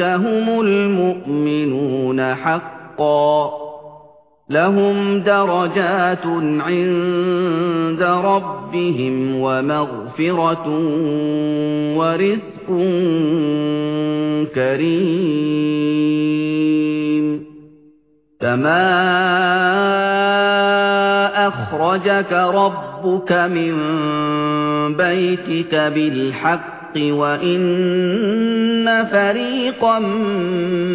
هُمُ الْمُؤْمِنُونَ حَقًّا ۚ لَّهُمْ دَرَجَاتٌ عِندَ رَبِّهِمْ وَمَغْفِرَةٌ وَرِزْقٌ كَرِيمٌ كَمَا أَخْرَجَكَ رَبُّكَ مِن بَيْتِكَ بِالْحَقِّ وَإِنَّ فَرِيقًا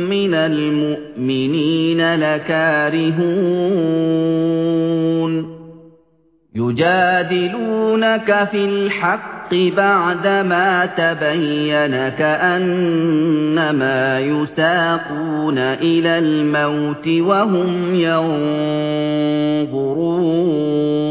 مِّنَ الْمُؤْمِنِينَ لَكَارِهُونَ. يُجَادِلُونَكَ فِي الْحَقِّ بَعْدَمَا تَبَيَّنَ كَأَنَّمَا يُسَاقُونَ إِلَى الْمَوْتِ وَهُمْ يَنظُرُونَ.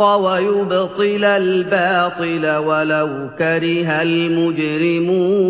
الحق ويبطل الباطل ولو كره المجرمون.